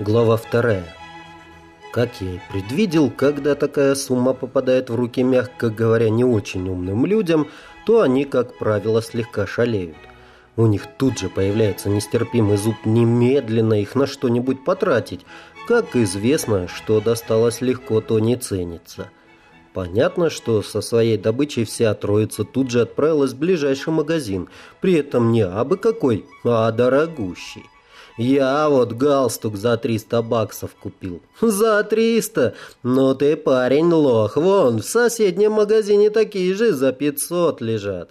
Глава вторая. Как я и предвидел, когда такая сумма попадает в руки, мягко говоря, не очень умным людям, то они, как правило, слегка шалеют. У них тут же появляется нестерпимый зуб немедленно их на что-нибудь потратить. Как известно, что досталось легко, то не ценится. Понятно, что со своей добычей вся троица тут же отправилась в ближайший магазин, при этом не абы какой, а дорогущий. Я вот галстук за 300 баксов купил. За 300? Ну ты парень лох. Вон, в соседнем магазине такие же за 500 лежат.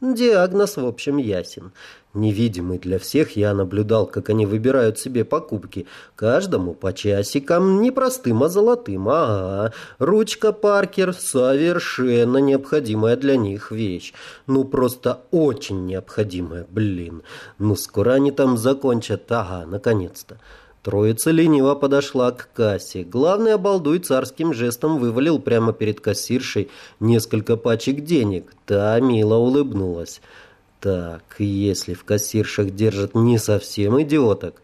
Диагноз, в общем, ясен. Невидимый для всех, я наблюдал, как они выбирают себе покупки. Каждому по часикам, не простым, а золотым. Ага, ручка Паркер – совершенно необходимая для них вещь. Ну, просто очень необходимая, блин. Ну, скоро они там закончат. Ага, наконец-то. Троица лениво подошла к кассе. Главный обалдуй царским жестом вывалил прямо перед кассиршей несколько пачек денег. Та мило улыбнулась. Так, если в кассиршах держат не совсем идиоток.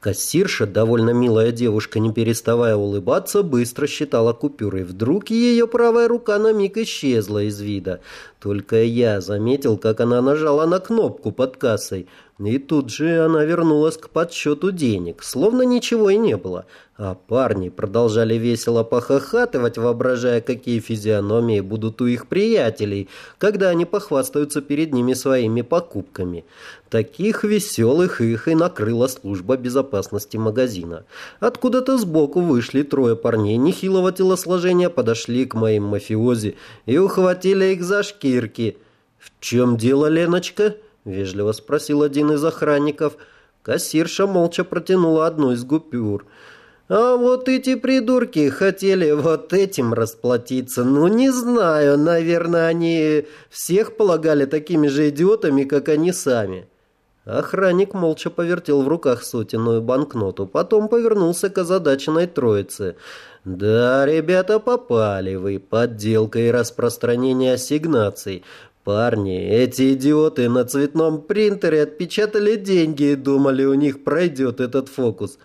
Кассирша, довольно милая девушка, не переставая улыбаться, быстро считала купюры. Вдруг ее правая рука на миг исчезла из вида. Только я заметил, как она нажала на кнопку под кассой. И тут же она вернулась к подсчету денег, словно ничего и не было. А парни продолжали весело похохатывать, воображая, какие физиономии будут у их приятелей, когда они похвастаются перед ними своими покупками. Таких веселых их и накрыла служба безопасности магазина. Откуда-то сбоку вышли трое парней нехилого телосложения, подошли к моим мафиози и ухватили их за шкирки. «В чем дело, Леночка?» — вежливо спросил один из охранников. Кассирша молча протянула одну из гупюр. «А вот эти придурки хотели вот этим расплатиться. Ну, не знаю, наверное, они всех полагали такими же идиотами, как они сами». Охранник молча повертел в руках сотенную банкноту, потом повернулся к озадаченной троице. «Да, ребята, попали вы. Подделка и распространение ассигнаций. Парни, эти идиоты на цветном принтере отпечатали деньги и думали, у них пройдет этот фокус.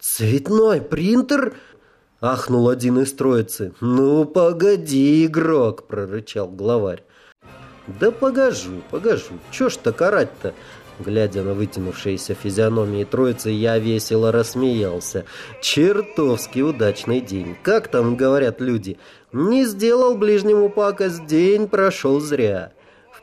«Цветной принтер?» — ахнул один из троицы. «Ну, погоди, игрок!» — прорычал главарь. «Да погожу, погожу. Чё ж так орать-то?» Глядя на вытянувшиеся физиономии троицы, я весело рассмеялся. Чертовски удачный день. Как там говорят люди? Не сделал ближнему пакость, день прошел зря.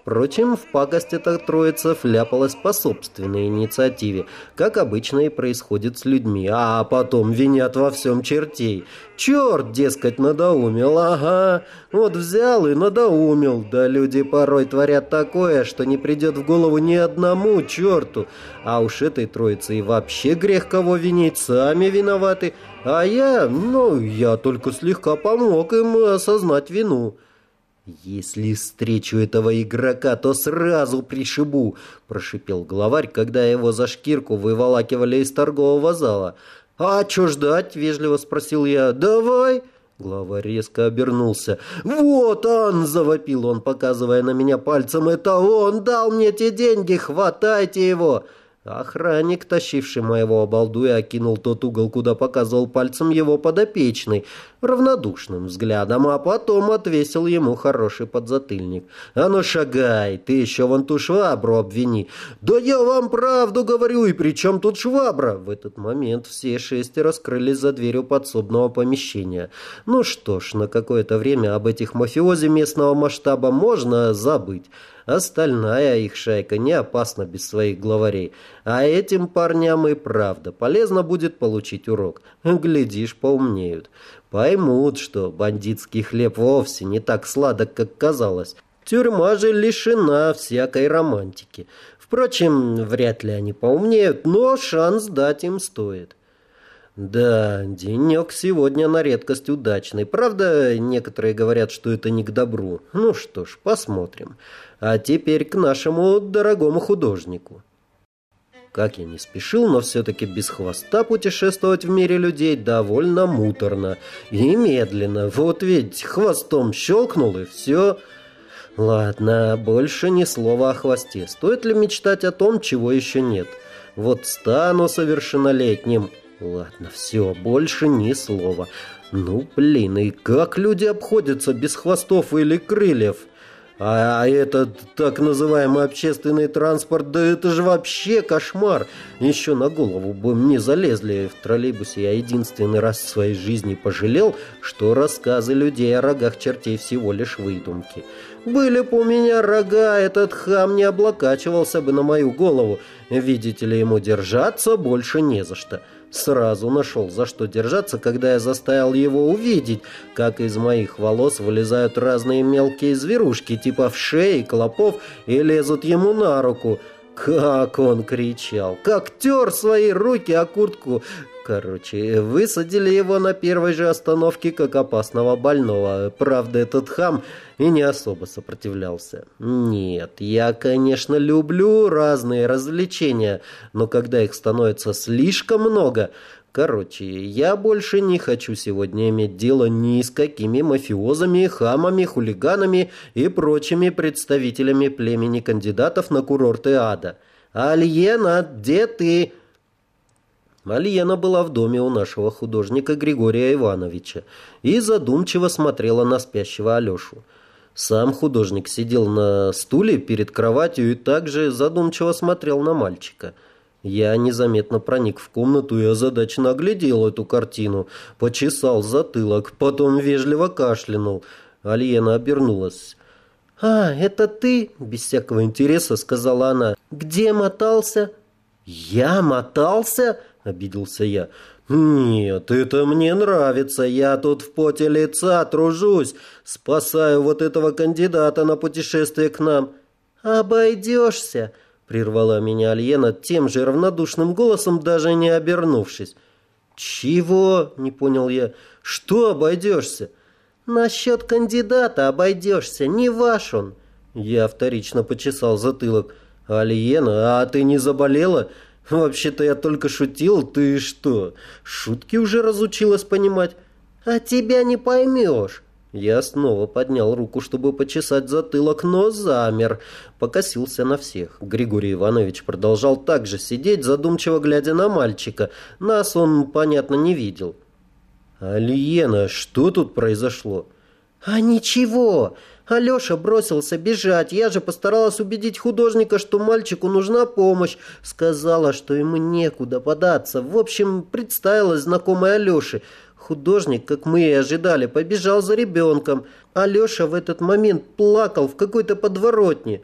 Впрочем, в пакость эта троица вляпалась по собственной инициативе, как обычно и происходит с людьми, а потом винят во всем чертей. Черт, дескать, надоумил, ага, вот взял и надоумил. Да люди порой творят такое, что не придет в голову ни одному черту. А уж этой троице и вообще грех кого винить, сами виноваты. А я, ну, я только слегка помог им осознать вину. «Если встречу этого игрока, то сразу пришибу», – прошипел главарь, когда его за шкирку выволакивали из торгового зала. «А чё ждать?» – вежливо спросил я. «Давай!» Главарь резко обернулся. «Вот он!» – завопил он, показывая на меня пальцем. «Это он дал мне те деньги! Хватайте его!» Охранник, тащивший моего обалдуя, окинул тот угол, куда показывал пальцем его подопечный, равнодушным взглядом, а потом отвесил ему хороший подзатыльник. «А ну шагай, ты еще вон ту швабру обвини!» «Да я вам правду говорю, и при чем тут швабра?» В этот момент все шесть раскрылись за дверью подсобного помещения. Ну что ж, на какое-то время об этих мафиози местного масштаба можно забыть. Остальная их шайка не опасна без своих главарей. А этим парням и правда полезно будет получить урок. Глядишь, поумнеют. Поймут, что бандитский хлеб вовсе не так сладок, как казалось. Тюрьма же лишена всякой романтики. Впрочем, вряд ли они поумнеют, но шанс дать им стоит. Да, денек сегодня на редкость удачный. Правда, некоторые говорят, что это не к добру. Ну что ж, посмотрим. А теперь к нашему дорогому художнику. Как я не спешил, но все-таки без хвоста путешествовать в мире людей довольно муторно и медленно. Вот ведь хвостом щелкнул и все. Ладно, больше ни слова о хвосте. Стоит ли мечтать о том, чего еще нет? Вот стану совершеннолетним Ладно, все, больше ни слова. Ну, блин, и как люди обходятся без хвостов или крыльев? А, а этот так называемый общественный транспорт, да это же вообще кошмар. Еще на голову бы мне залезли. В троллейбусе я единственный раз в своей жизни пожалел, что рассказы людей о рогах чертей всего лишь выдумки. Были бы у меня рога, этот хам не облокачивался бы на мою голову. Видите ли, ему держаться больше не за что. Сразу нашел, за что держаться, когда я заставил его увидеть, как из моих волос вылезают разные мелкие зверушки, типа вшей, клопов, и лезут ему на руку. Как он кричал! Как тер свои руки о куртку! Короче, высадили его на первой же остановке как опасного больного. Правда, этот хам и не особо сопротивлялся. Нет, я, конечно, люблю разные развлечения, но когда их становится слишком много... Короче, я больше не хочу сегодня иметь дело ни с какими мафиозами, хамами, хулиганами и прочими представителями племени кандидатов на курорты ада. «Альена, где ты?» Альена была в доме у нашего художника Григория Ивановича и задумчиво смотрела на спящего Алешу. Сам художник сидел на стуле перед кроватью и также задумчиво смотрел на мальчика. Я незаметно проник в комнату и озадаченно оглядел эту картину, почесал затылок, потом вежливо кашлянул. Альена обернулась. «А, это ты?» – без всякого интереса сказала она. «Где мотался?» «Я мотался?» Обиделся я. «Нет, это мне нравится. Я тут в поте лица тружусь. Спасаю вот этого кандидата на путешествие к нам». «Обойдешься», — прервала меня Альена тем же равнодушным голосом, даже не обернувшись. «Чего?» — не понял я. «Что обойдешься?» «Насчет кандидата обойдешься, не ваш он». Я вторично почесал затылок. «Альена, а ты не заболела?» «Вообще-то я только шутил, ты что, шутки уже разучилась понимать?» «А тебя не поймешь». Я снова поднял руку, чтобы почесать затылок, но замер, покосился на всех. Григорий Иванович продолжал также сидеть, задумчиво глядя на мальчика. Нас он, понятно, не видел. «Алиена, что тут произошло?» «А ничего. Алеша бросился бежать. Я же постаралась убедить художника, что мальчику нужна помощь. Сказала, что ему некуда податься. В общем, представилась знакомой Алёше. Художник, как мы и ожидали, побежал за ребенком. Алеша в этот момент плакал в какой-то подворотне.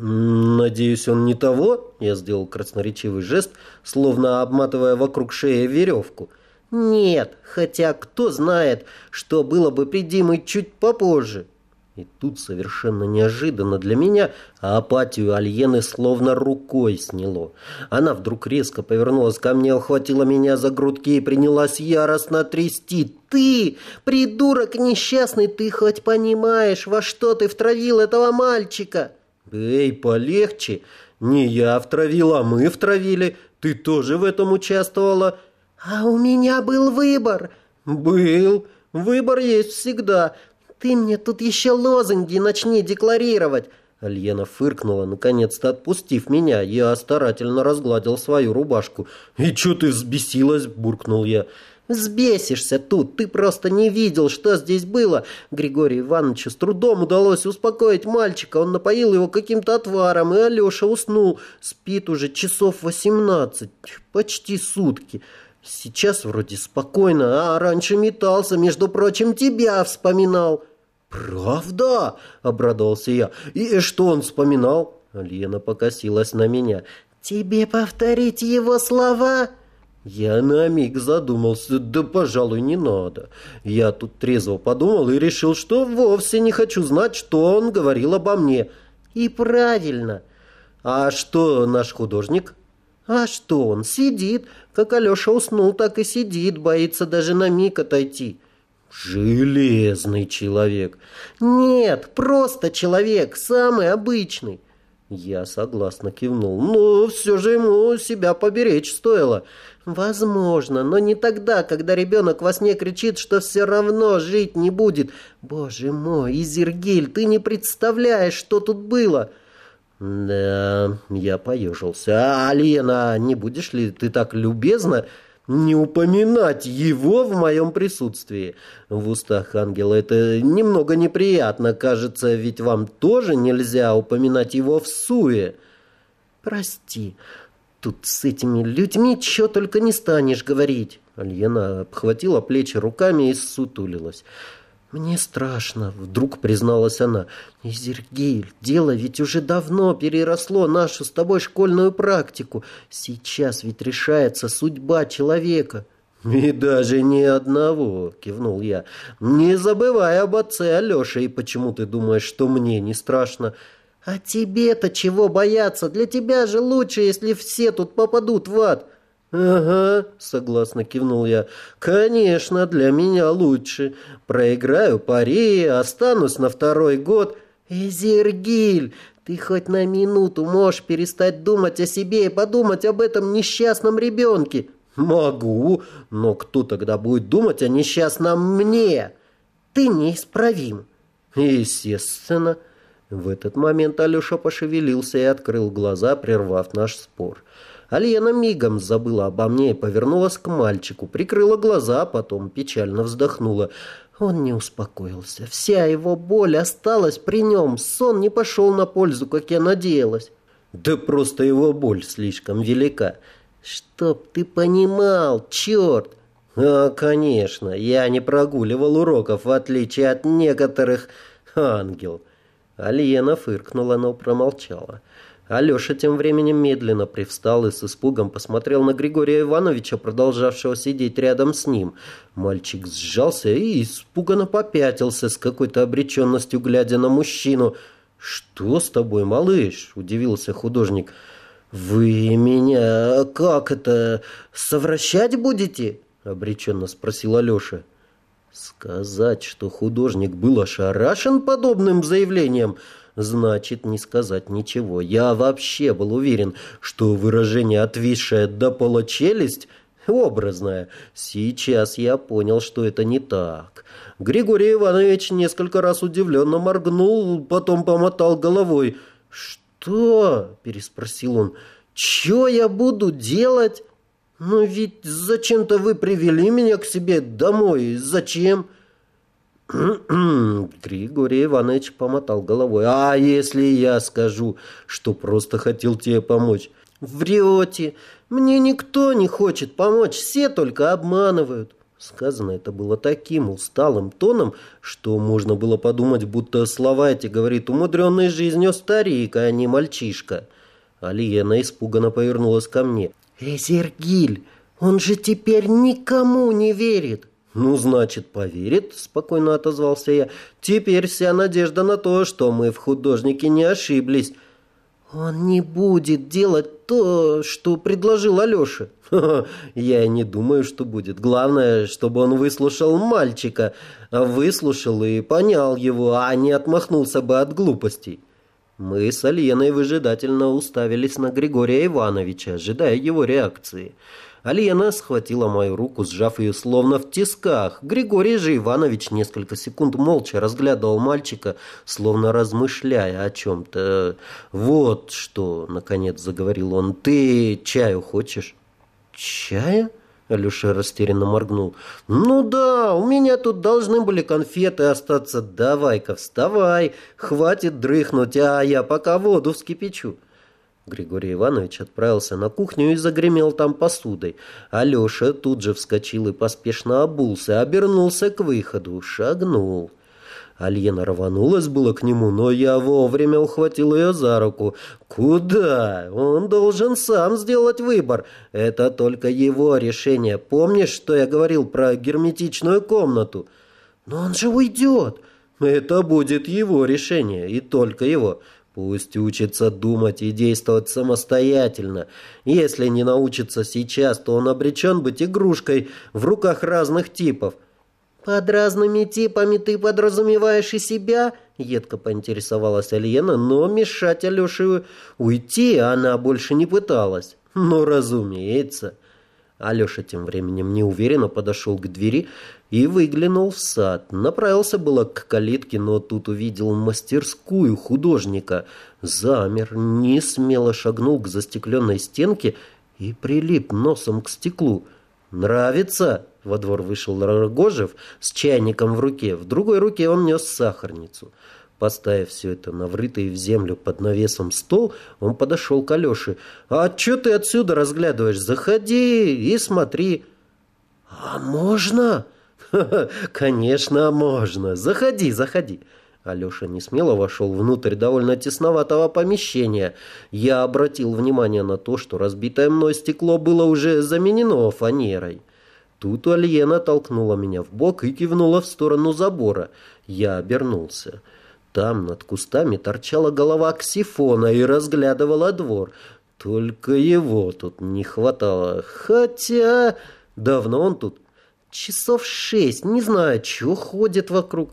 «Надеюсь, он не того?» Я сделал красноречивый жест, словно обматывая вокруг шеи веревку. «Нет, хотя кто знает, что было бы при Диме чуть попозже». И тут совершенно неожиданно для меня апатию Альены словно рукой сняло. Она вдруг резко повернулась ко мне, охватила меня за грудки и принялась яростно трясти. «Ты, придурок несчастный, ты хоть понимаешь, во что ты втравил этого мальчика?» «Эй, полегче! Не я втравил, а мы втравили. Ты тоже в этом участвовала?» «А у меня был выбор». «Был. Выбор есть всегда ты мне тут еще лозунги начни декларировать!» Альена фыркнула, наконец-то отпустив меня. Я старательно разгладил свою рубашку. «И чё ты взбесилась?» – буркнул я. «Взбесишься тут, ты просто не видел, что здесь было. Григорию Ивановичу с трудом удалось успокоить мальчика, он напоил его каким-то отваром, и Алеша уснул. Спит уже часов восемнадцать, почти сутки. Сейчас вроде спокойно, а раньше метался, между прочим, тебя вспоминал». «Правда?» – обрадовался я. «И что он вспоминал?» Лена покосилась на меня. «Тебе повторить его слова?» Я на миг задумался, да, пожалуй, не надо. Я тут трезво подумал и решил, что вовсе не хочу знать, что он говорил обо мне. И правильно. А что наш художник? А что он? Сидит. Как Алеша уснул, так и сидит, боится даже на миг отойти. Железный человек. Нет, просто человек, самый обычный. Я согласно кивнул. Но все же ему себя поберечь стоило. Возможно, но не тогда, когда ребенок во сне кричит, что все равно жить не будет. Боже мой, Изергиль, ты не представляешь, что тут было. Да, я поежился. А, Лена, не будешь ли ты так любезна? Не упоминать его в моем присутствии. В устах ангела это немного неприятно, кажется, ведь вам тоже нельзя упоминать его в суе. Прости, тут с этими людьми что только не станешь говорить. Альена обхватила плечи руками и сутулилась. «Мне страшно», — вдруг призналась она. «Изергиль, дело ведь уже давно переросло нашу с тобой школьную практику. Сейчас ведь решается судьба человека». «И даже ни одного», — кивнул я. «Не забывай об отце Алёше, и почему ты думаешь, что мне не страшно?» «А тебе-то чего бояться? Для тебя же лучше, если все тут попадут в ад». «Ага», — согласно кивнул я. «Конечно, для меня лучше. Проиграю пари, останусь на второй год». «Эзергиль, ты хоть на минуту можешь перестать думать о себе и подумать об этом несчастном ребенке?» «Могу, но кто тогда будет думать о несчастном мне?» «Ты неисправим». «Естественно». В этот момент Алеша пошевелился и открыл глаза, прервав наш спор. Альена мигом забыла обо мне и повернулась к мальчику, прикрыла глаза, а потом печально вздохнула. Он не успокоился. Вся его боль осталась при нем. Сон не пошел на пользу, как я надеялась. Да просто его боль слишком велика. Чтоб ты понимал, черт! А, конечно, я не прогуливал уроков, в отличие от некоторых ангел. Альена фыркнула, но промолчала. Алеша тем временем медленно привстал и с испугом посмотрел на Григория Ивановича, продолжавшего сидеть рядом с ним. Мальчик сжался и испуганно попятился с какой-то обреченностью, глядя на мужчину. «Что с тобой, малыш?» – удивился художник. «Вы меня как это, совращать будете?» – обреченно спросил Алеша. Сказать, что художник был ошарашен подобным заявлением – значит не сказать ничего. Я вообще был уверен, что выражение «отвисшая до пола челюсть» образное. Сейчас я понял, что это не так. Григорий Иванович несколько раз удивленно моргнул, потом помотал головой. «Что?» – переспросил он. «Чё я буду делать? Ну ведь зачем-то вы привели меня к себе домой. Зачем?» Григорий Иванович помотал головой. «А если я скажу, что просто хотел тебе помочь?» «Врете! Мне никто не хочет помочь, все только обманывают!» Сказано это было таким усталым тоном, что можно было подумать, будто слова эти говорит умудренный жизнью старик, а не мальчишка. Алиена испуганно повернулась ко мне. «Эзергиль, он же теперь никому не верит!» «Ну, значит, поверит», — спокойно отозвался я. «Теперь вся надежда на то, что мы в художнике не ошиблись». «Он не будет делать то, что предложил Алеша». «Я не думаю, что будет. Главное, чтобы он выслушал мальчика. Выслушал и понял его, а не отмахнулся бы от глупостей». Мы с Альеной выжидательно уставились на Григория Ивановича, ожидая его реакции. Алена схватила мою руку, сжав ее словно в тисках. Григорий же Иванович несколько секунд молча разглядывал мальчика, словно размышляя о чем-то. «Вот что», — наконец заговорил он, — «ты чаю хочешь?» «Чая?» Алеша растерянно моргнул. «Ну да, у меня тут должны были конфеты остаться. Давай-ка вставай, хватит дрыхнуть, а я пока воду вскипячу». Григорий Иванович отправился на кухню и загремел там посудой. Алеша тут же вскочил и поспешно обулся, обернулся к выходу, шагнул. Альена рванулась было к нему, но я вовремя ухватил ее за руку. «Куда? Он должен сам сделать выбор. Это только его решение. Помнишь, что я говорил про герметичную комнату?» «Но он же уйдет!» «Это будет его решение, и только его». Пусть учится думать и действовать самостоятельно. Если не научится сейчас, то он обречен быть игрушкой в руках разных типов. «Под разными типами ты подразумеваешь и себя?» Едко поинтересовалась Альена, но мешать Алёше уйти она больше не пыталась. «Ну, разумеется». Алеша тем временем неуверенно подошел к двери и выглянул в сад. Направился было к калитке, но тут увидел мастерскую художника. Замер, не смело шагнул к застекленной стенке и прилип носом к стеклу. «Нравится?» — во двор вышел Рогожев с чайником в руке. В другой руке он нес сахарницу. Поставив все это на врытый в землю под навесом стол, он подошел к Алёше. «А что ты отсюда разглядываешь? Заходи и смотри». «А можно?» «Конечно, можно. Заходи, заходи». Алеша несмело вошел внутрь довольно тесноватого помещения. Я обратил внимание на то, что разбитое мной стекло было уже заменено фанерой. Тут Альена толкнула меня в бок и кивнула в сторону забора. Я обернулся. Там над кустами торчала голова ксифона и разглядывала двор. Только его тут не хватало. Хотя... Давно он тут? Часов шесть. Не знаю, чего ходит вокруг.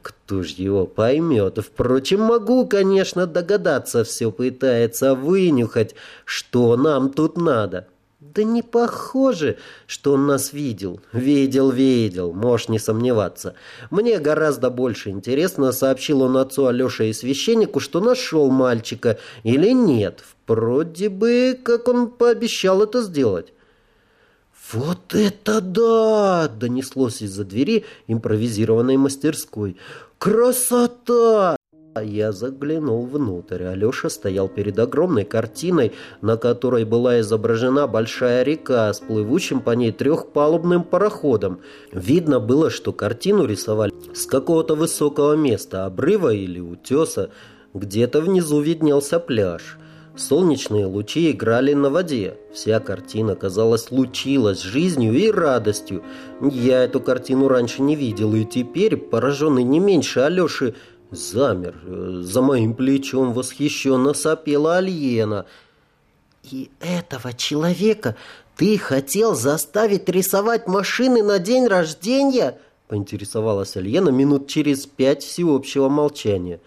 Кто ж его поймет? Впрочем, могу, конечно, догадаться. Все пытается вынюхать, что нам тут надо. Да не похоже, что он нас видел. Видел, видел, можешь не сомневаться. Мне гораздо больше интересно, сообщил он отцу Алёше и священнику, что нашел мальчика или нет. Вроде бы, как он пообещал это сделать. «Вот это да!» — донеслось из-за двери импровизированной мастерской. «Красота!» Я заглянул внутрь. Алеша стоял перед огромной картиной, на которой была изображена большая река с плывущим по ней трехпалубным пароходом. Видно было, что картину рисовали с какого-то высокого места, обрыва или утеса. Где-то внизу виднелся пляж. Солнечные лучи играли на воде. Вся картина, казалось, лучилась жизнью и радостью. Я эту картину раньше не видел, и теперь, пораженный не меньше Алеши, замер. За моим плечом восхищенно сопела Альена. «И этого человека ты хотел заставить рисовать машины на день рождения?» поинтересовалась Альена минут через пять всеобщего молчания.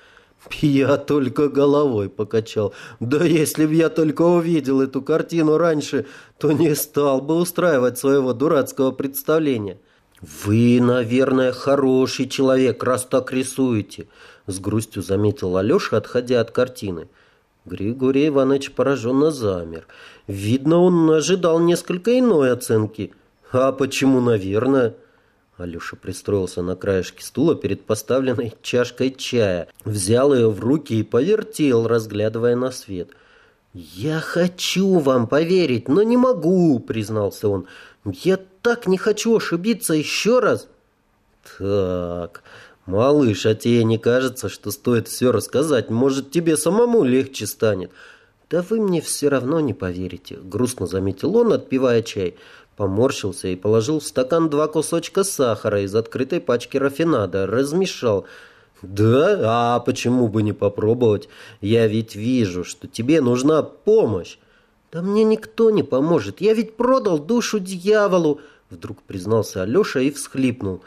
Я только головой покачал. Да если б я только увидел эту картину раньше, то не стал бы устраивать своего дурацкого представления. «Вы, наверное, хороший человек, раз так рисуете», — с грустью заметил Алеша, отходя от картины. Григорий Иванович пораженно замер. Видно, он ожидал несколько иной оценки. «А почему, наверное?» Алеша пристроился на краешке стула перед поставленной чашкой чая, взял ее в руки и повертел, разглядывая на свет. «Я хочу вам поверить, но не могу», — признался он. «Я так не хочу ошибиться еще раз». «Так, малыш, а тебе не кажется, что стоит все рассказать? Может, тебе самому легче станет?» «Да вы мне все равно не поверите», — грустно заметил он, отпивая чай. Поморщился и положил в стакан два кусочка сахара из открытой пачки рафинада. Размешал. «Да? А почему бы не попробовать? Я ведь вижу, что тебе нужна помощь». «Да мне никто не поможет. Я ведь продал душу дьяволу!» Вдруг признался Алеша и всхлипнул.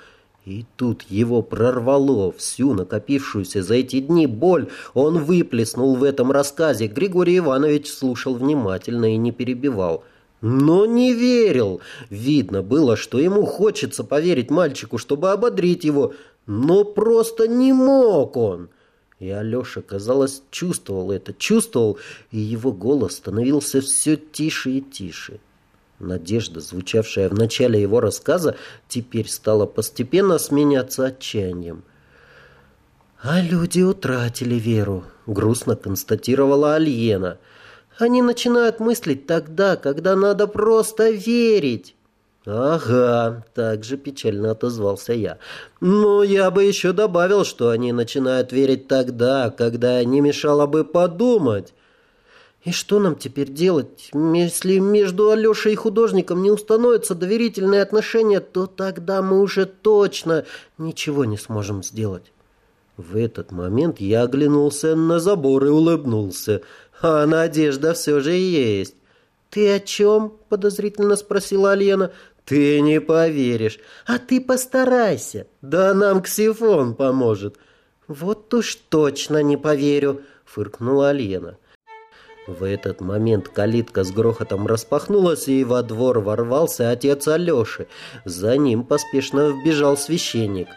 И тут его прорвало всю накопившуюся за эти дни боль. Он выплеснул в этом рассказе. Григорий Иванович слушал внимательно и не перебивал но не верил. Видно было, что ему хочется поверить мальчику, чтобы ободрить его, но просто не мог он. И Алеша, казалось, чувствовал это, чувствовал, и его голос становился все тише и тише. Надежда, звучавшая в начале его рассказа, теперь стала постепенно сменяться отчаянием. «А люди утратили веру», — грустно констатировала Альена — они начинают мыслить тогда, когда надо просто верить. «Ага», — так же печально отозвался я. «Но я бы еще добавил, что они начинают верить тогда, когда не мешало бы подумать». «И что нам теперь делать? Если между Алешей и художником не установятся доверительные отношения, то тогда мы уже точно ничего не сможем сделать». В этот момент я оглянулся на забор и улыбнулся. А надежда все же есть. «Ты о чем?» — подозрительно спросила Альена. «Ты не поверишь. А ты постарайся. Да нам ксифон поможет». «Вот уж точно не поверю», — фыркнула Альена. В этот момент калитка с грохотом распахнулась, и во двор ворвался отец Алеши. За ним поспешно вбежал священник.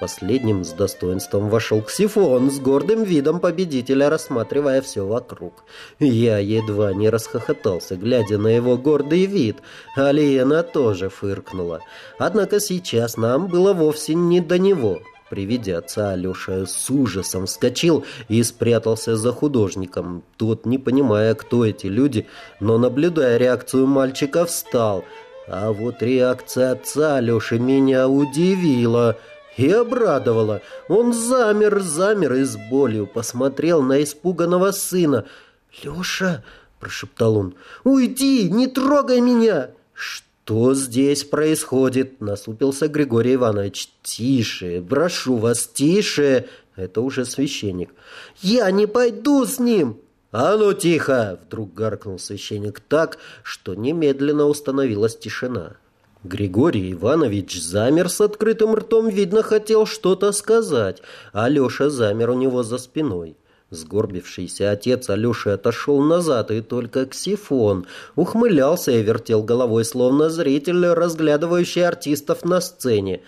Последним с достоинством вошел Ксифон с гордым видом победителя, рассматривая все вокруг. Я едва не расхохотался, глядя на его гордый вид. Алиена тоже фыркнула. Однако сейчас нам было вовсе не до него. При виде отца Алеша с ужасом вскочил и спрятался за художником. Тот, не понимая, кто эти люди, но наблюдая реакцию мальчика, встал. А вот реакция отца Алеши меня удивила и обрадовала. Он замер, замер и с болью посмотрел на испуганного сына. «Леша!» – прошептал он. «Уйди! Не трогай меня!» «Что здесь происходит?» – насупился Григорий Иванович. «Тише! Прошу вас, тише!» Это уже священник. «Я не пойду с ним!» «А ну тихо!» – вдруг гаркнул священник так, что немедленно установилась тишина. Григорий Иванович замер с открытым ртом, видно, хотел что-то сказать, а Леша замер у него за спиной. Сгорбившийся отец Алеши отошел назад, и только Ксифон ухмылялся и вертел головой, словно зритель, разглядывающий артистов на сцене.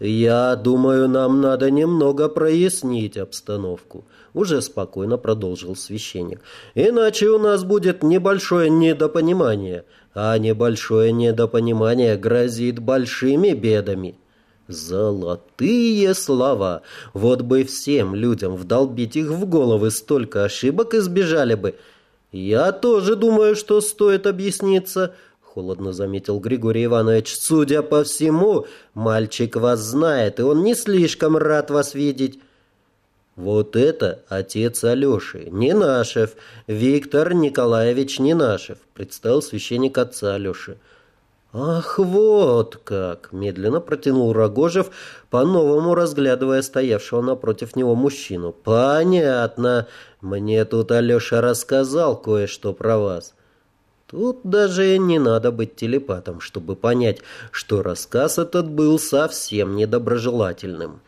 «Я думаю, нам надо немного прояснить обстановку», — уже спокойно продолжил священник. «Иначе у нас будет небольшое недопонимание, а небольшое недопонимание грозит большими бедами». Золотые слова. Вот бы всем людям вдолбить их в головы, столько ошибок избежали бы. Я тоже думаю, что стоит объясниться, холодно заметил Григорий Иванович. Судя по всему, мальчик вас знает, и он не слишком рад вас видеть. Вот это отец Алеши, Ненашев, Виктор Николаевич Ненашев, представил священник отца Алеши. «Ах, вот как!» – медленно протянул Рогожев, по-новому разглядывая стоявшего напротив него мужчину. «Понятно. Мне тут Алеша рассказал кое-что про вас». Тут даже не надо быть телепатом, чтобы понять, что рассказ этот был совсем недоброжелательным.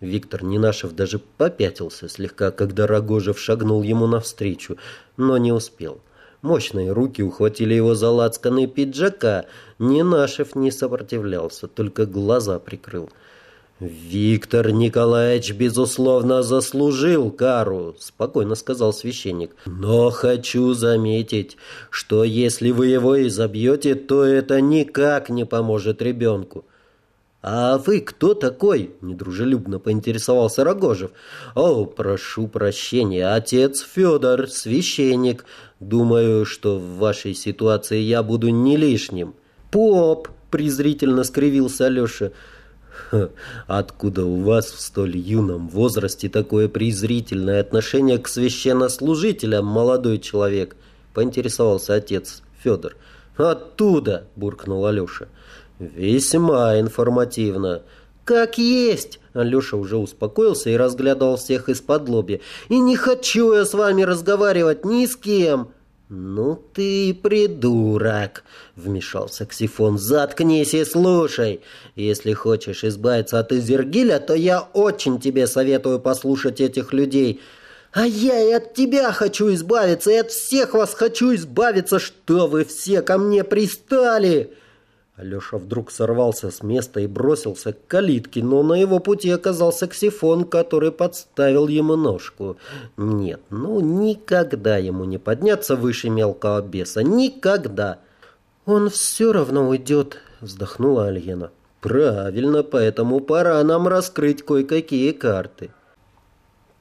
Виктор Нинашев даже попятился слегка, когда Рогожев шагнул ему навстречу, но не успел. Мощные руки ухватили его за лацканы пиджака. Нинашев не сопротивлялся, только глаза прикрыл. «Виктор Николаевич, безусловно, заслужил кару», — спокойно сказал священник. «Но хочу заметить, что если вы его изобьете, то это никак не поможет ребенку». «А вы кто такой?» – недружелюбно поинтересовался Рогожев. «О, прошу прощения, отец Федор, священник. Думаю, что в вашей ситуации я буду не лишним». «Поп!» – презрительно скривился Алеша. «Откуда у вас в столь юном возрасте такое презрительное отношение к священнослужителям, молодой человек?» – поинтересовался отец Федор. «Оттуда!» – буркнул Алеша. «Весьма информативно». «Как есть!» Алеша уже успокоился и разглядывал всех из-под лоби. «И не хочу я с вами разговаривать ни с кем!» «Ну ты придурок!» — вмешался Ксифон. «Заткнись и слушай! Если хочешь избавиться от Изергиля, то я очень тебе советую послушать этих людей. А я и от тебя хочу избавиться, и от всех вас хочу избавиться, что вы все ко мне пристали!» Алеша вдруг сорвался с места и бросился к калитке, но на его пути оказался ксифон, который подставил ему ножку. Нет, ну никогда ему не подняться выше мелкого беса. Никогда. «Он все равно уйдет», — вздохнула Альена. «Правильно, поэтому пора нам раскрыть кое-какие карты».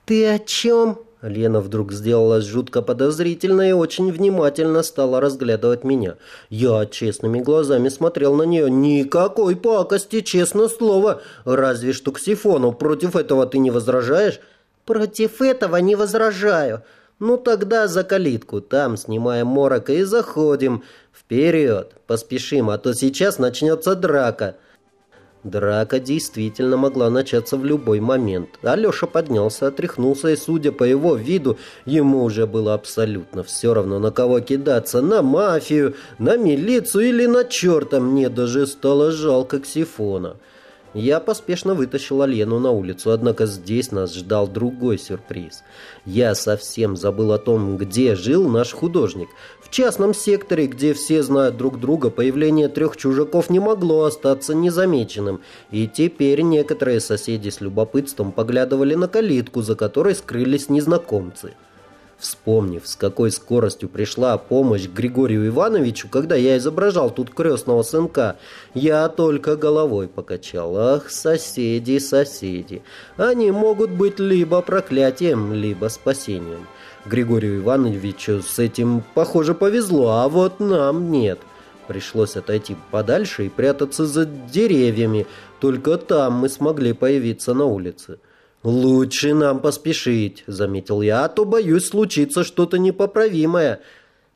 «Ты о чем?» Лена вдруг сделалась жутко подозрительной и очень внимательно стала разглядывать меня. Я честными глазами смотрел на нее. Никакой пакости, честно слово. Разве что к сифону. Против этого ты не возражаешь? Против этого не возражаю. Ну тогда за калитку. Там снимаем морока и заходим. Вперед. Поспешим, а то сейчас начнется драка. Драка действительно могла начаться в любой момент. Алеша поднялся, отряхнулся, и, судя по его виду, ему уже было абсолютно все равно, на кого кидаться, на мафию, на милицию или на черта. Мне даже стало жалко Ксифона. Я поспешно вытащил Алену на улицу, однако здесь нас ждал другой сюрприз. Я совсем забыл о том, где жил наш художник. В частном секторе, где все знают друг друга, появление трех чужаков не могло остаться незамеченным, и теперь некоторые соседи с любопытством поглядывали на калитку, за которой скрылись незнакомцы. Вспомнив, с какой скоростью пришла помощь Григорию Ивановичу, когда я изображал тут крестного сынка, я только головой покачал. Ах, соседи, соседи, они могут быть либо проклятием, либо спасением. Григорию Ивановичу с этим, похоже, повезло, а вот нам нет. Пришлось отойти подальше и прятаться за деревьями. Только там мы смогли появиться на улице. «Лучше нам поспешить», — заметил я, «а то, боюсь, случится что-то непоправимое».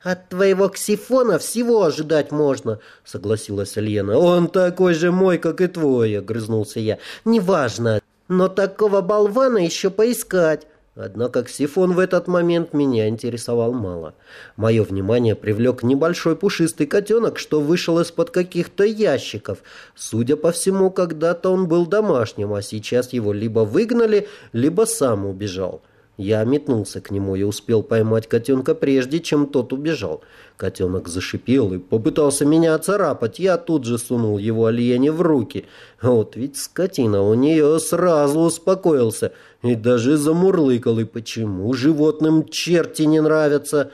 «От твоего ксифона всего ожидать можно», — согласилась Лена. «Он такой же мой, как и твой», — огрызнулся я. «Неважно, но такого болвана еще поискать». Однако ксифон в этот момент меня интересовал мало. Мое внимание привлек небольшой пушистый котенок, что вышел из-под каких-то ящиков. Судя по всему, когда-то он был домашним, а сейчас его либо выгнали, либо сам убежал. Я метнулся к нему и успел поймать котенка прежде, чем тот убежал. Котенок зашипел и попытался меня оцарапать. Я тут же сунул его Альене в руки. Вот ведь скотина у нее сразу успокоился и даже замурлыкал. И почему животным черти не нравятся?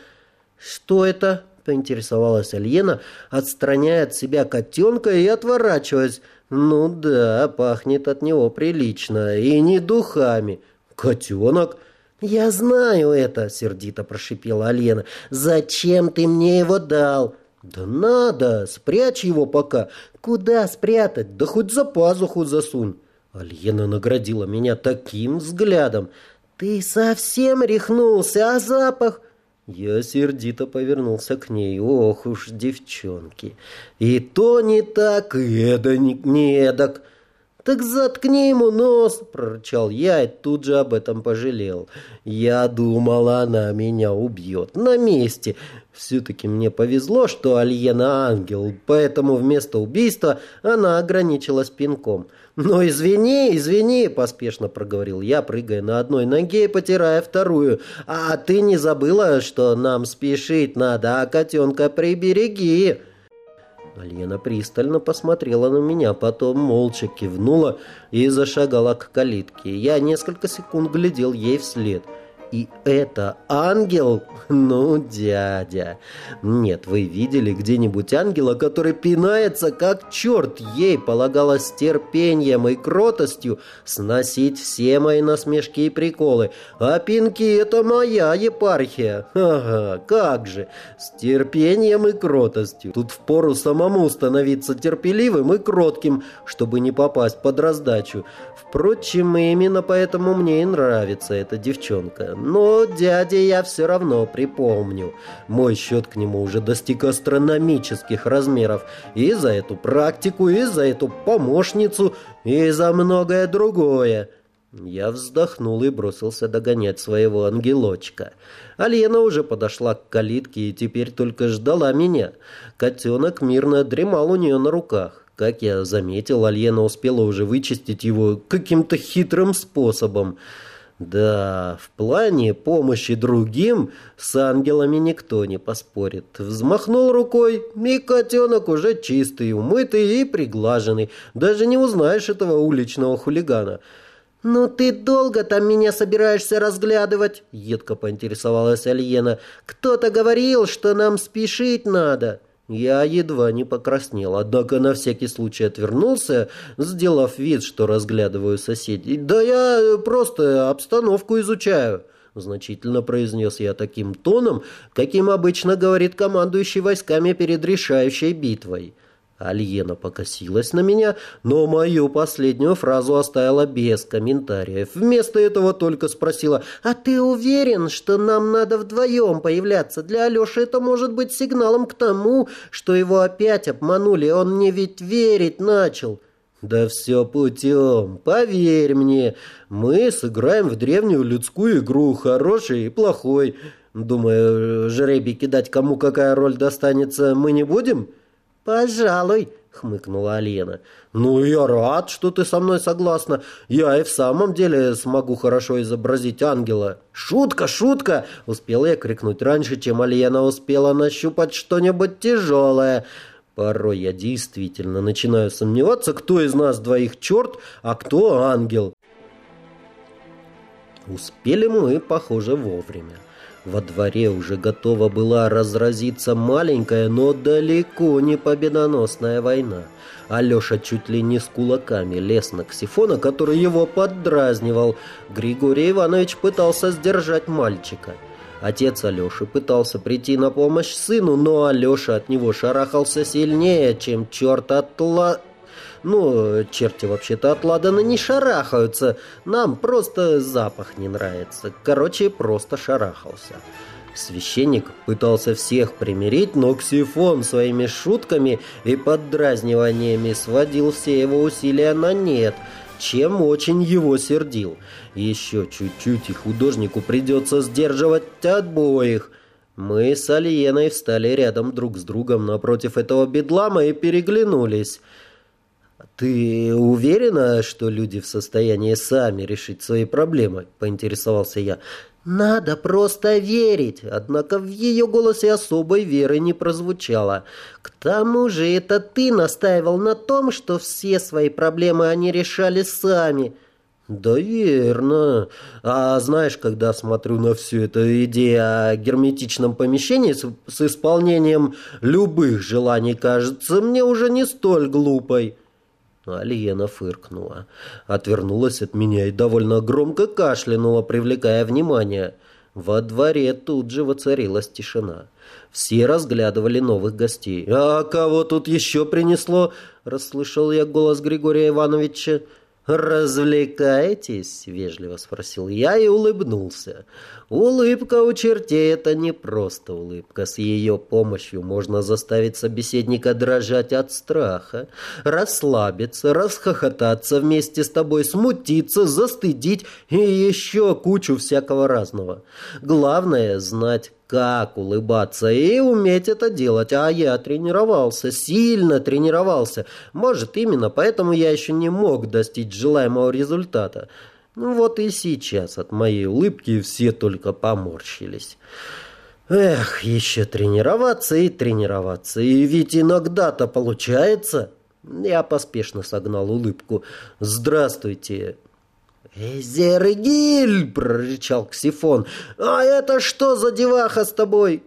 «Что это?» — поинтересовалась Альена, отстраняя от себя котенка и отворачиваясь. «Ну да, пахнет от него прилично, и не духами. Котенок?» «Я знаю это», — сердито прошипела Алена. «Зачем ты мне его дал?» «Да надо, спрячь его пока». «Куда спрятать? Да хоть за пазуху засунь». Альена наградила меня таким взглядом. «Ты совсем рехнулся, а запах?» Я сердито повернулся к ней. Ох уж, девчонки. И то не так, и это не, не эдак. «Так заткни ему нос!» – прорычал я и тут же об этом пожалел. Я думал, она меня убьет на месте. Все-таки мне повезло, что Альена ангел, поэтому вместо убийства она ограничилась пинком. «Ну, извини, извини», – поспешно проговорил я, прыгая на одной ноге и потирая вторую. «А ты не забыла, что нам спешить надо, а котенка прибереги?» Лена пристально посмотрела на меня, потом молча кивнула и зашагала к калитке. Я несколько секунд глядел ей вслед – и это ангел? Ну, дядя. Нет, вы видели где-нибудь ангела, который пинается как черт? Ей полагалось терпением и кротостью сносить все мои насмешки и приколы. А пинки — это моя епархия. Ага, как же. С терпением и кротостью. Тут впору самому становиться терпеливым и кротким, чтобы не попасть под раздачу. Впрочем, именно поэтому мне и нравится эта девчонка. Но дяде я все равно припомню. Мой счет к нему уже достиг астрономических размеров. И за эту практику, и за эту помощницу, и за многое другое. Я вздохнул и бросился догонять своего ангелочка. Алена уже подошла к калитке и теперь только ждала меня. Котенок мирно дремал у нее на руках. Как я заметил, Альена успела уже вычистить его каким-то хитрым способом. Да, в плане помощи другим с ангелами никто не поспорит. Взмахнул рукой, и котенок уже чистый, умытый и приглаженный. Даже не узнаешь этого уличного хулигана. «Ну ты долго там меня собираешься разглядывать?» — едко поинтересовалась Альена. «Кто-то говорил, что нам спешить надо». Я едва не покраснел, однако на всякий случай отвернулся, сделав вид, что разглядываю соседей. «Да я просто обстановку изучаю», — значительно произнес я таким тоном, каким обычно говорит командующий войсками перед решающей битвой. Альена покосилась на меня, но мою последнюю фразу оставила без комментариев. Вместо этого только спросила, «А ты уверен, что нам надо вдвоем появляться? Для Алеши это может быть сигналом к тому, что его опять обманули. Он мне ведь верить начал». «Да все путем. Поверь мне, мы сыграем в древнюю людскую игру, хороший и плохой. Думаю, жребий кидать, кому какая роль достанется, мы не будем?» «Пожалуй», — хмыкнула Алена. «Ну, я рад, что ты со мной согласна. Я и в самом деле смогу хорошо изобразить ангела». «Шутка, шутка!» — успел я крикнуть раньше, чем Алена успела нащупать что-нибудь тяжелое. Порой я действительно начинаю сомневаться, кто из нас двоих черт, а кто ангел. Успели мы, похоже, вовремя. Во дворе уже готова была разразиться маленькая, но далеко не победоносная война. Алеша чуть ли не с кулаками лез на Ксифона, который его поддразнивал. Григорий Иванович пытался сдержать мальчика. Отец Алеши пытался прийти на помощь сыну, но Алеша от него шарахался сильнее, чем черт от ла... Ну, черти вообще-то от ладана не шарахаются. Нам просто запах не нравится. Короче, просто шарахался. Священник пытался всех примирить, но Ксифон своими шутками и поддразниваниями сводил все его усилия на нет, чем очень его сердил. Еще чуть-чуть и художнику придется сдерживать обоих. Мы с Алиеной встали рядом друг с другом напротив этого бедлама и переглянулись. «Ты уверена, что люди в состоянии сами решить свои проблемы?» – поинтересовался я. «Надо просто верить!» Однако в ее голосе особой веры не прозвучало. «К тому же это ты настаивал на том, что все свои проблемы они решали сами». «Да верно. А знаешь, когда смотрю на всю эту идею о герметичном помещении с, с исполнением любых желаний, кажется мне уже не столь глупой». Алиена фыркнула, отвернулась от меня и довольно громко кашлянула, привлекая внимание. Во дворе тут же воцарилась тишина. Все разглядывали новых гостей. «А кого тут еще принесло?» – расслышал я голос Григория Ивановича. «Развлекаетесь?» — вежливо спросил я и улыбнулся. Улыбка у чертей — это не просто улыбка. С ее помощью можно заставить собеседника дрожать от страха, расслабиться, расхохотаться вместе с тобой, смутиться, застыдить и еще кучу всякого разного. Главное — знать, как улыбаться и уметь это делать. А я тренировался, сильно тренировался. Может, именно поэтому я еще не мог достичь желаемого результата. Ну вот и сейчас от моей улыбки все только поморщились. Эх, еще тренироваться и тренироваться. И ведь иногда-то получается. Я поспешно согнал улыбку. «Здравствуйте, «Эзергиль!» — прорычал Ксифон. «А это что за деваха с тобой?»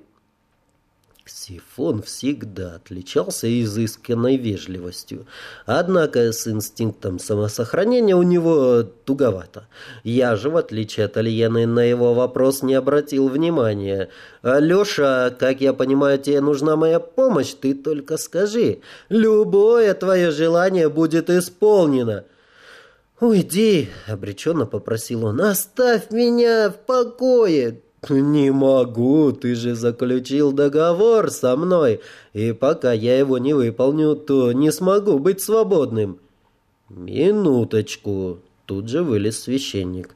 Ксифон всегда отличался изысканной вежливостью. Однако с инстинктом самосохранения у него туговато. Я же, в отличие от Альены, на его вопрос не обратил внимания. «Алеша, как я понимаю, тебе нужна моя помощь, ты только скажи. Любое твое желание будет исполнено». «Уйди!» — обреченно попросил он. «Оставь меня в покое!» «Не могу, ты же заключил договор со мной, и пока я его не выполню, то не смогу быть свободным». «Минуточку!» — тут же вылез священник.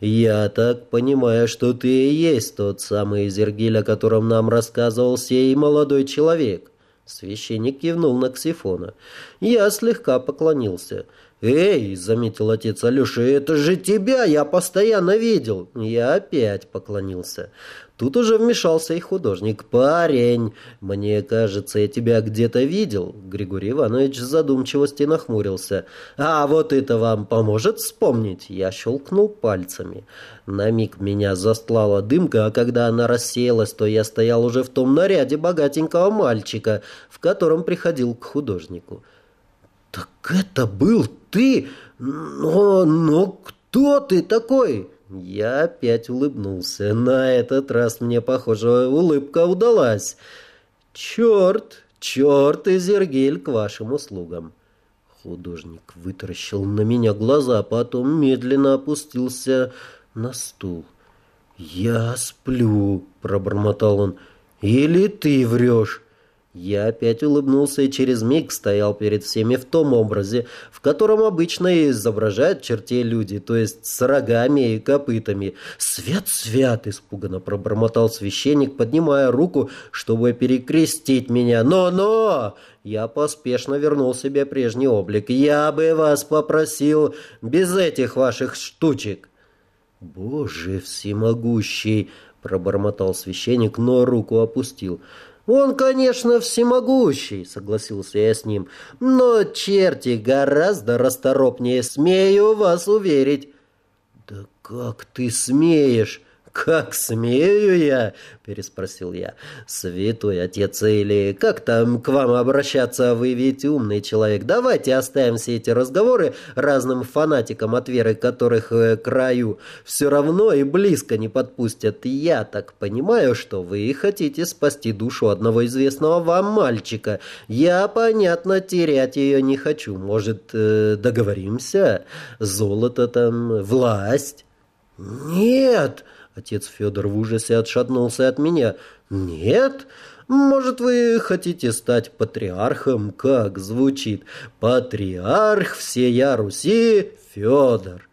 «Я так понимаю, что ты и есть тот самый Зергиль, о котором нам рассказывал сей молодой человек». Священник кивнул на Ксифона. Я слегка поклонился. «Эй!» — заметил отец Алеша, «это же тебя я постоянно видел!» Я опять поклонился. Тут уже вмешался и художник. «Парень, мне кажется, я тебя где-то видел». Григорий Иванович в задумчивости нахмурился. «А вот это вам поможет вспомнить?» Я щелкнул пальцами. На миг меня застлала дымка, а когда она рассеялась, то я стоял уже в том наряде богатенького мальчика, в котором приходил к художнику. «Так это был ты? Но, но кто ты такой?» Я опять улыбнулся. На этот раз мне, похоже, улыбка удалась. «Черт, черт, Изергель, к вашим услугам!» Художник вытаращил на меня глаза, а потом медленно опустился на стул. «Я сплю», — пробормотал он. «Или ты врешь?» Я опять улыбнулся и через миг стоял перед всеми в том образе, в котором обычно изображают чертей люди, то есть с рогами и копытами. «Свят, свят!» — испуганно пробормотал священник, поднимая руку, чтобы перекрестить меня. «Но-но!» Я поспешно вернул себе прежний облик. «Я бы вас попросил без этих ваших штучек!» «Боже всемогущий!» — пробормотал священник, но руку опустил. «Он, конечно, всемогущий», — согласился я с ним, «но черти гораздо расторопнее, смею вас уверить». «Да как ты смеешь?» «Как смею я?» – переспросил я. «Святой отец или как там к вам обращаться? Вы ведь умный человек. Давайте оставим все эти разговоры разным фанатикам от веры, которых э, краю все равно и близко не подпустят. Я так понимаю, что вы хотите спасти душу одного известного вам мальчика. Я, понятно, терять ее не хочу. Может, э, договоримся? Золото там, власть?» «Нет!» Отец Федор в ужасе отшатнулся от меня. «Нет? Может, вы хотите стать патриархом? Как звучит? Патриарх всея Руси Федор».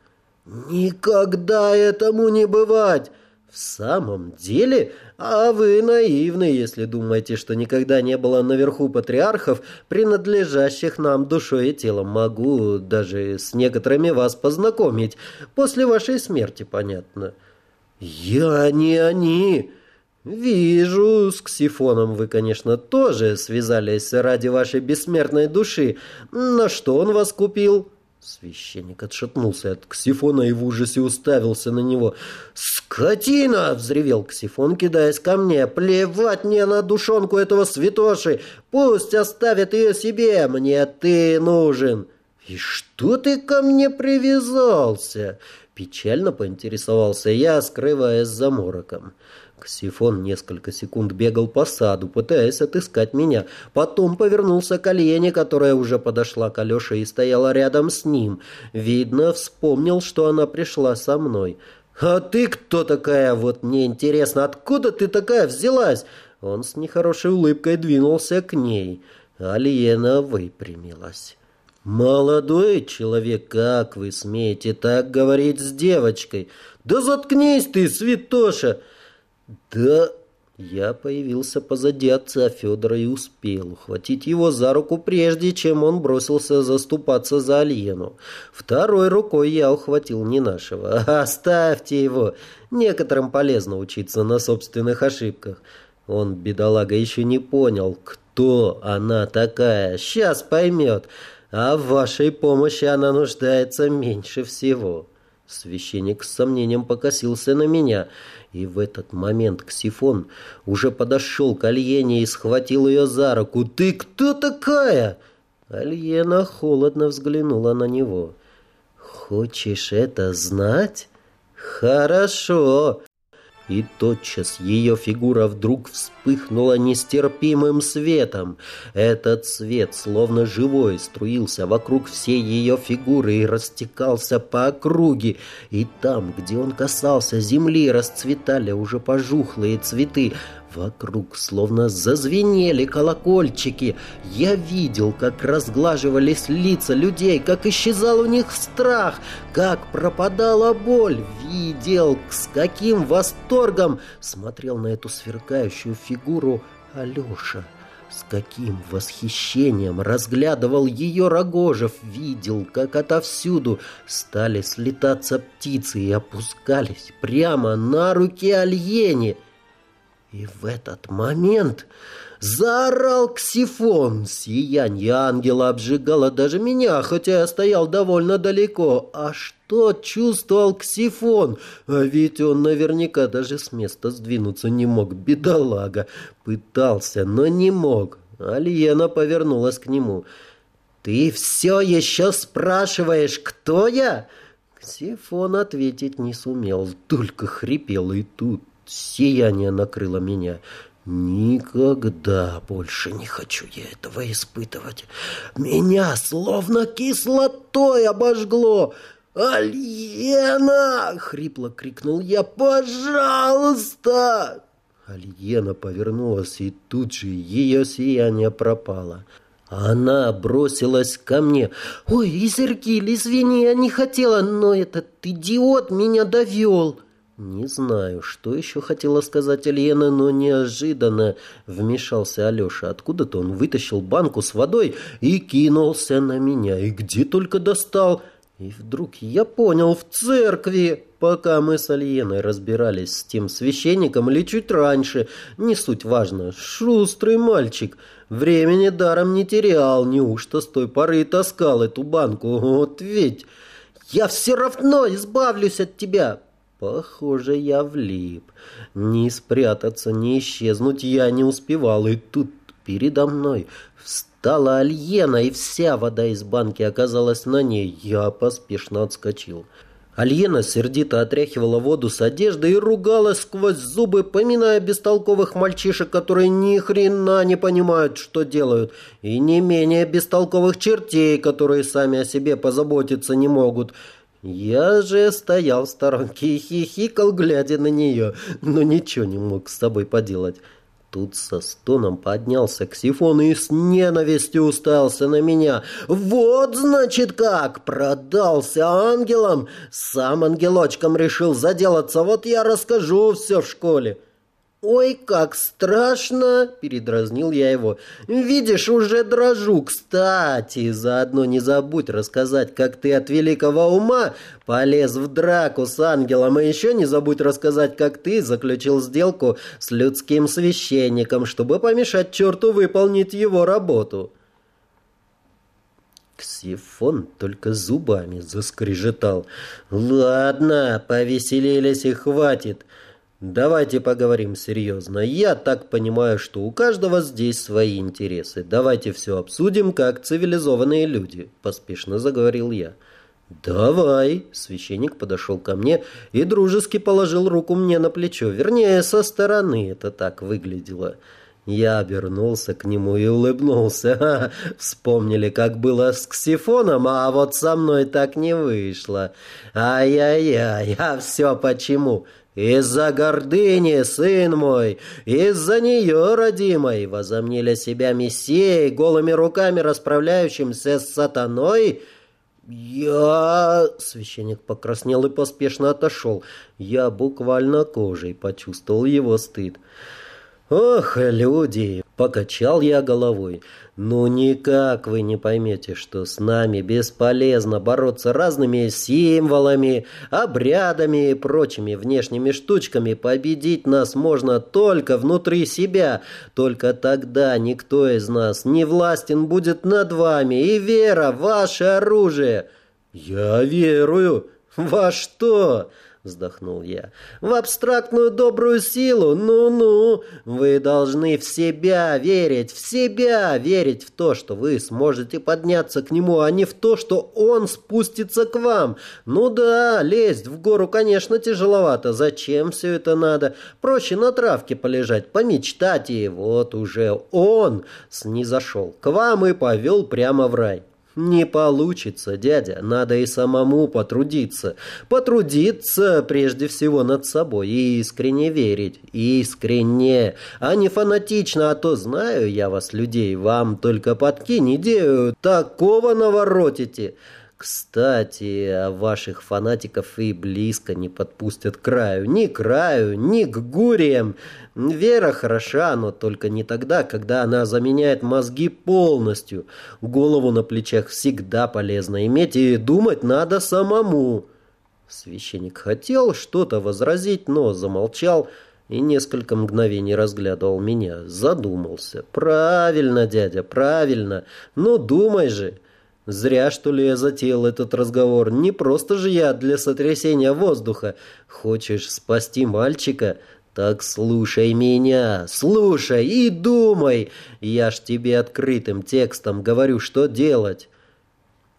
«Никогда этому не бывать!» «В самом деле? А вы наивны, если думаете, что никогда не было наверху патриархов, принадлежащих нам душой и телом. Могу даже с некоторыми вас познакомить. После вашей смерти, понятно». «Я не они!» «Вижу, с Ксифоном вы, конечно, тоже связались ради вашей бессмертной души. На что он вас купил?» Священник отшатнулся от Ксифона и в ужасе уставился на него. «Скотина!» — взревел Ксифон, кидаясь ко мне. «Плевать мне на душонку этого святоши! Пусть оставят ее себе! Мне ты нужен!» «И что ты ко мне привязался?» Печально поинтересовался я, скрываясь за мороком. Ксифон несколько секунд бегал по саду, пытаясь отыскать меня. Потом повернулся к Альене, которая уже подошла к Алёше и стояла рядом с ним. Видно, вспомнил, что она пришла со мной. «А ты кто такая? Вот мне интересно, откуда ты такая взялась?» Он с нехорошей улыбкой двинулся к ней. Альена выпрямилась. «Молодой человек, как вы смеете так говорить с девочкой? Да заткнись ты, святоша!» «Да...» Я появился позади отца Федора и успел ухватить его за руку, прежде чем он бросился заступаться за Альену. Второй рукой я ухватил не нашего. «Оставьте его! Некоторым полезно учиться на собственных ошибках». Он, бедолага, еще не понял, кто она такая. Сейчас поймет а в вашей помощи она нуждается меньше всего». Священник с сомнением покосился на меня, и в этот момент Ксифон уже подошел к Альене и схватил ее за руку. «Ты кто такая?» Альена холодно взглянула на него. «Хочешь это знать?» «Хорошо. И тотчас ее фигура вдруг вспыхнула нестерпимым светом. Этот свет, словно живой, струился вокруг всей ее фигуры и растекался по округе. И там, где он касался земли, расцветали уже пожухлые цветы, Вокруг словно зазвенели колокольчики. Я видел, как разглаживались лица людей, как исчезал у них страх, как пропадала боль. Видел, с каким восторгом смотрел на эту сверкающую фигуру Алеша. С каким восхищением разглядывал ее Рогожев, видел, как отовсюду стали слетаться птицы и опускались прямо на руки Альене. И в этот момент заорал Ксифон. Сиянье ангела обжигало даже меня, хотя я стоял довольно далеко. А что чувствовал Ксифон? А ведь он наверняка даже с места сдвинуться не мог, бедолага. Пытался, но не мог. Альена повернулась к нему. «Ты все еще спрашиваешь, кто я?» Ксифон ответить не сумел, только хрипел и тут Сияние накрыло меня. Никогда больше не хочу я этого испытывать. Меня словно кислотой обожгло. «Альена!» — хрипло крикнул я. «Пожалуйста!» Альена повернулась, и тут же ее сияние пропало. Она бросилась ко мне. «Ой, Изергиль, извини, я не хотела, но этот идиот меня довел!» Не знаю, что еще хотела сказать Альена, но неожиданно вмешался Алеша. Откуда-то он вытащил банку с водой и кинулся на меня. И где только достал... И вдруг я понял, в церкви, пока мы с Альеной разбирались с тем священником или чуть раньше, не суть важно, шустрый мальчик, времени даром не терял, неужто с той поры и таскал эту банку, вот ведь... «Я все равно избавлюсь от тебя!» Похоже, я влип. Ни спрятаться, ни исчезнуть я не успевал, и тут передо мной встала Альена, и вся вода из банки оказалась на ней. Я поспешно отскочил. Альена сердито отряхивала воду с одежды и ругалась сквозь зубы, поминая бестолковых мальчишек, которые ни хрена не понимают, что делают, и не менее бестолковых чертей, которые сами о себе позаботиться не могут. Я же стоял в сторонке и хихикал, глядя на нее, но ничего не мог с собой поделать. Тут со стоном поднялся Ксифон и с ненавистью уставился на меня. «Вот, значит, как! Продался ангелом! Сам ангелочком решил заделаться, вот я расскажу все в школе!» «Ой, как страшно!» – передразнил я его. «Видишь, уже дрожу. Кстати, заодно не забудь рассказать, как ты от великого ума полез в драку с ангелом, и еще не забудь рассказать, как ты заключил сделку с людским священником, чтобы помешать черту выполнить его работу». Ксифон только зубами заскрежетал. «Ладно, повеселились и хватит». Давайте поговорим серьезно. Я так понимаю, что у каждого здесь свои интересы. Давайте все обсудим, как цивилизованные люди, поспешно заговорил я. «Давай!» — священник подошел ко мне и дружески положил руку мне на плечо. Вернее, со стороны это так выглядело. Я обернулся к нему и улыбнулся. Ха, вспомнили, как было с Ксифоном, а вот со мной так не вышло. Ай-яй-яй, а все почему? Из-за гордыни, сын мой, из-за нее, родимой, возомнили себя мессией, голыми руками расправляющимся с сатаной. Я... Священник покраснел и поспешно отошел. Я буквально кожей почувствовал его стыд. «Ох, люди!» — покачал я головой. «Ну никак вы не поймете, что с нами бесполезно бороться разными символами, обрядами и прочими внешними штучками. Победить нас можно только внутри себя. Только тогда никто из нас не властен будет над вами, и вера — ваше оружие». «Я верую. Во что?» Вздохнул я. «В абстрактную добрую силу? Ну-ну! Вы должны в себя верить, в себя верить в то, что вы сможете подняться к нему, а не в то, что он спустится к вам. Ну да, лезть в гору, конечно, тяжеловато. Зачем все это надо? Проще на травке полежать, помечтать, и вот уже он снизошел к вам и повел прямо в рай». «Не получится, дядя, надо и самому потрудиться. Потрудиться прежде всего над собой и искренне верить. Искренне, а не фанатично, а то знаю я вас, людей, вам только подкинь идею, такого наворотите». Кстати, а ваших фанатиков и близко не подпустят к краю. Ни к краю, ни к гуриям. Вера хороша, но только не тогда, когда она заменяет мозги полностью. Голову на плечах всегда полезно иметь, и думать надо самому. Священник хотел что-то возразить, но замолчал и несколько мгновений разглядывал меня. Задумался. «Правильно, дядя, правильно. Ну, думай же». Зря, что ли, я затеял этот разговор. Не просто же я для сотрясения воздуха. Хочешь спасти мальчика? Так слушай меня, слушай и думай. Я ж тебе открытым текстом говорю, что делать.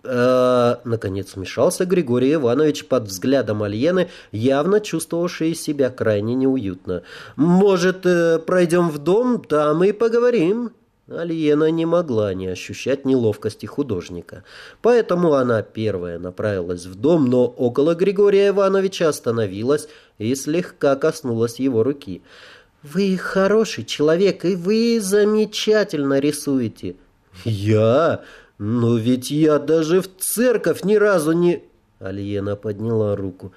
Э, наконец вмешался Григорий Иванович под взглядом Альены, явно чувствовавший себя крайне неуютно. «Может, э, пройдем в дом, там и поговорим?» Альена не могла не ощущать неловкости художника. Поэтому она первая направилась в дом, но около Григория Ивановича остановилась и слегка коснулась его руки. «Вы хороший человек, и вы замечательно рисуете». «Я? Но ведь я даже в церковь ни разу не...» Альена подняла руку.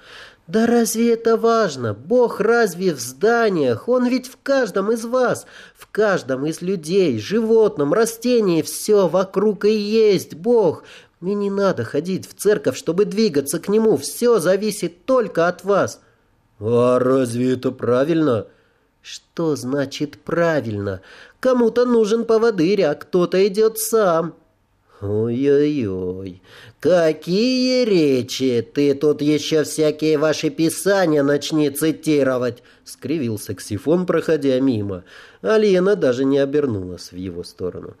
«Да разве это важно? Бог разве в зданиях? Он ведь в каждом из вас, в каждом из людей, животном, растении, все вокруг и есть Бог. Мне не надо ходить в церковь, чтобы двигаться к Нему, все зависит только от вас». «А разве это правильно?» «Что значит правильно? Кому-то нужен поводырь, а кто-то идет сам». «Ой-ой-ой, какие речи! Ты тут еще всякие ваши писания начни цитировать!» — скривился Ксифон, проходя мимо. Алина даже не обернулась в его сторону.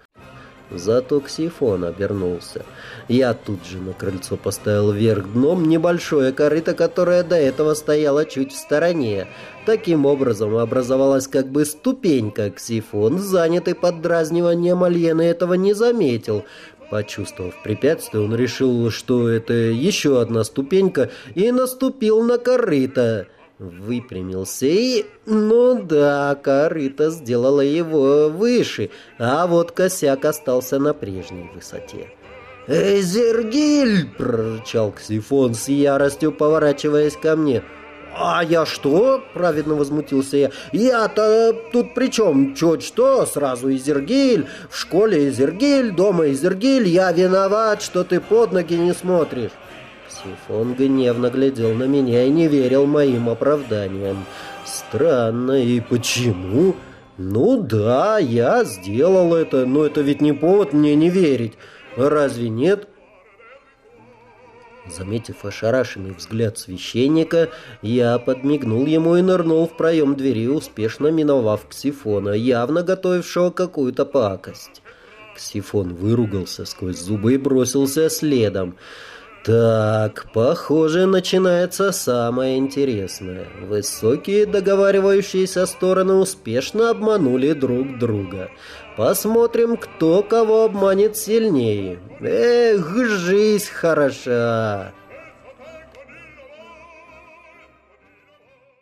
Зато Ксифон обернулся. Я тут же на крыльцо поставил вверх дном небольшое корыто, которое до этого стояло чуть в стороне. Таким образом образовалась как бы ступенька. Ксифон, занятый поддразниванием Альены, этого не заметил. Почувствовав препятствие, он решил, что это еще одна ступенька, и наступил на корыто. Выпрямился и... Ну да, корыто сделала его выше, а вот косяк остался на прежней высоте. «Эй, Зергиль!» — прорычал Ксифон с яростью, поворачиваясь ко мне — «А я что?» – праведно возмутился я. «Я-то тут при чем? Чуть что, сразу Изергиль, в школе Изергиль, дома Изергиль, я виноват, что ты под ноги не смотришь». Сифон гневно глядел на меня и не верил моим оправданиям. «Странно, и почему?» «Ну да, я сделал это, но это ведь не повод мне не верить. Разве нет?» Заметив ошарашенный взгляд священника, я подмигнул ему и нырнул в проем двери, успешно миновав Ксифона, явно готовившего какую-то пакость. Ксифон выругался сквозь зубы и бросился следом. Так, похоже, начинается самое интересное. Высокие договаривающиеся стороны успешно обманули друг друга. Посмотрим, кто кого обманет сильнее. Эх, жизнь хороша.